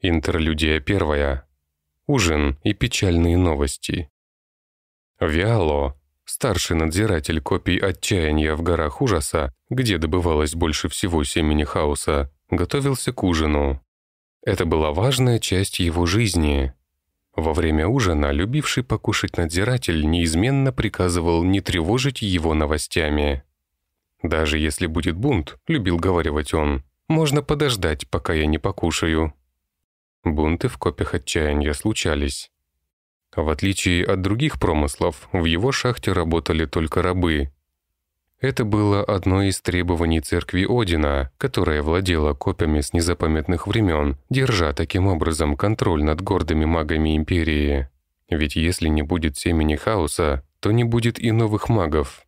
Интерлюдия первая. Ужин и печальные новости. Виало, старший надзиратель копий отчаяния в горах ужаса, где добывалось больше всего семени хаоса, готовился к ужину. Это была важная часть его жизни. Во время ужина любивший покушать надзиратель неизменно приказывал не тревожить его новостями. «Даже если будет бунт», — любил говаривать он, — «можно подождать, пока я не покушаю». Бунты в копях отчаяния случались. В отличие от других промыслов, в его шахте работали только рабы. Это было одно из требований церкви Одина, которая владела копьями с незапамятных времен, держа таким образом контроль над гордыми магами Империи. Ведь если не будет семени хаоса, то не будет и новых магов.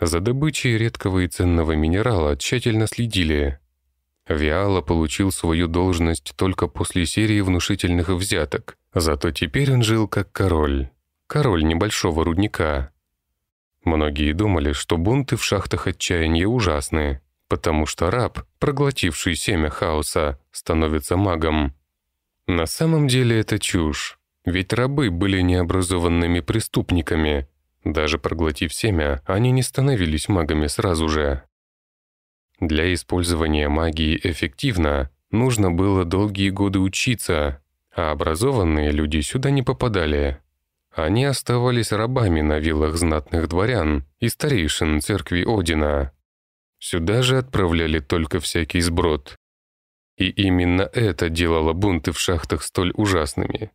За добычей редкого и ценного минерала тщательно следили. Виала получил свою должность только после серии внушительных взяток, зато теперь он жил как король. Король небольшого рудника. Многие думали, что бунты в шахтах отчаяния ужасны, потому что раб, проглотивший семя хаоса, становится магом. На самом деле это чушь, ведь рабы были необразованными преступниками. Даже проглотив семя, они не становились магами сразу же. Для использования магии эффективно нужно было долгие годы учиться, а образованные люди сюда не попадали. Они оставались рабами на виллах знатных дворян и старейшин церкви Одина. Сюда же отправляли только всякий сброд. И именно это делало бунты в шахтах столь ужасными.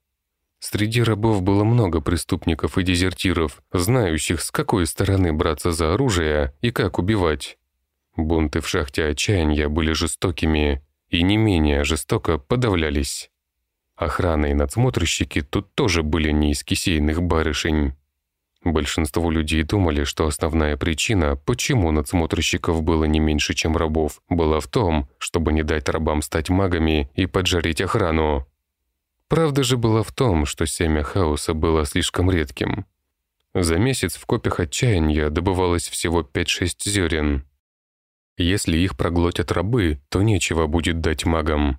Среди рабов было много преступников и дезертиров, знающих, с какой стороны браться за оружие и как убивать. Бунты в шахте отчаяния были жестокими и не менее жестоко подавлялись. Охрана и надсмотрщики тут тоже были не из кисейных барышень. Большинство людей думали, что основная причина, почему надсмотрщиков было не меньше, чем рабов, была в том, чтобы не дать рабам стать магами и поджарить охрану. Правда же была в том, что семя хаоса было слишком редким. За месяц в копях отчаяния добывалось всего 5-6 зерен. Если их проглотят рабы, то нечего будет дать магам.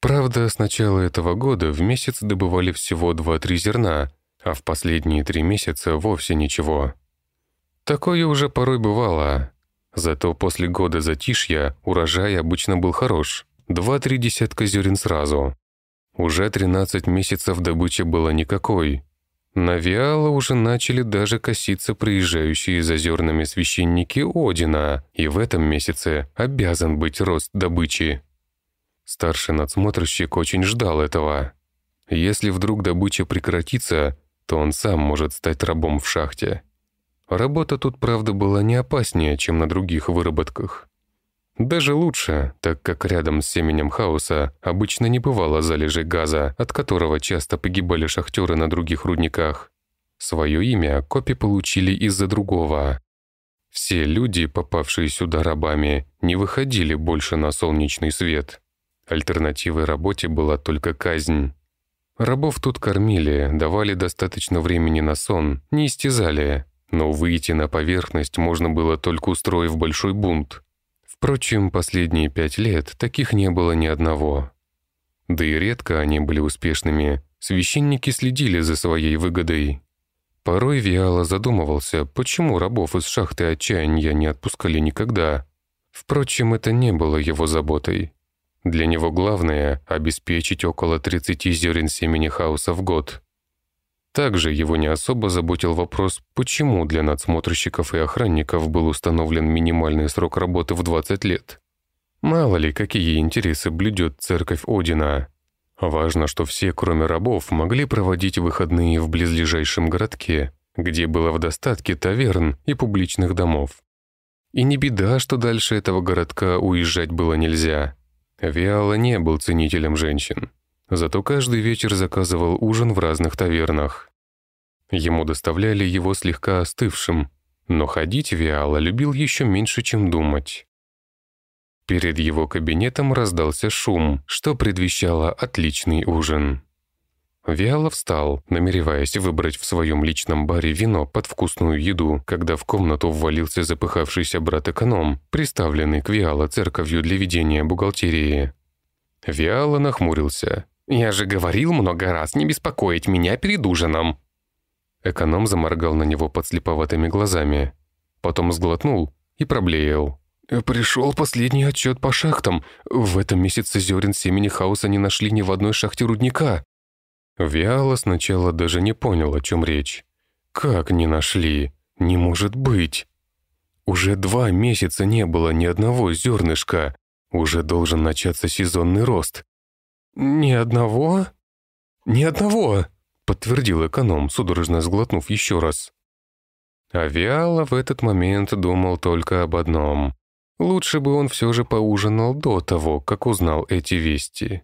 Правда, с начала этого года в месяц добывали всего 2-3 зерна, а в последние три месяца вовсе ничего. Такое уже порой бывало. Зато после года затишья урожай обычно был хорош. Два-три десятка зерен сразу. Уже 13 месяцев добычи было никакой, на Виала уже начали даже коситься приезжающие за зернами священники Одина, и в этом месяце обязан быть рост добычи. Старший надсмотрщик очень ждал этого. Если вдруг добыча прекратится, то он сам может стать рабом в шахте. Работа тут, правда, была не опаснее, чем на других выработках. Даже лучше, так как рядом с семенем хаоса обычно не бывало залежей газа, от которого часто погибали шахтеры на других рудниках. Свое имя копи получили из-за другого. Все люди, попавшие сюда рабами, не выходили больше на солнечный свет. Альтернативой работе была только казнь. Рабов тут кормили, давали достаточно времени на сон, не истязали, но выйти на поверхность можно было только устроив большой бунт. Впрочем, последние пять лет таких не было ни одного. Да и редко они были успешными, священники следили за своей выгодой. Порой Виала задумывался, почему рабов из шахты отчаяния не отпускали никогда. Впрочем, это не было его заботой. Для него главное — обеспечить около 30 зерен семени хаоса в год. Также его не особо заботил вопрос, почему для надсмотрщиков и охранников был установлен минимальный срок работы в 20 лет. Мало ли, какие интересы блюдет церковь Одина. Важно, что все, кроме рабов, могли проводить выходные в близлежащем городке, где было в достатке таверн и публичных домов. И не беда, что дальше этого городка уезжать было нельзя. Виала не был ценителем женщин. Зато каждый вечер заказывал ужин в разных тавернах. Ему доставляли его слегка остывшим, но ходить Виала любил еще меньше, чем думать. Перед его кабинетом раздался шум, что предвещало отличный ужин. Виала встал, намереваясь выбрать в своем личном баре вино под вкусную еду, когда в комнату ввалился запыхавшийся брат-эконом, приставленный к Виала церковью для ведения бухгалтерии. Виала нахмурился. «Я же говорил много раз не беспокоить меня перед ужином». Эконом заморгал на него подслеповатыми глазами. Потом сглотнул и проблеял. «Пришел последний отчет по шахтам. В этом месяце зерен семени хаоса не нашли ни в одной шахте рудника». Виала сначала даже не понял, о чем речь. «Как не нашли? Не может быть!» Уже два месяца не было ни одного зернышка. Уже должен начаться сезонный рост. «Ни одного?» «Ни одного!» — подтвердил эконом, судорожно сглотнув еще раз. А в этот момент думал только об одном. Лучше бы он все же поужинал до того, как узнал эти вести.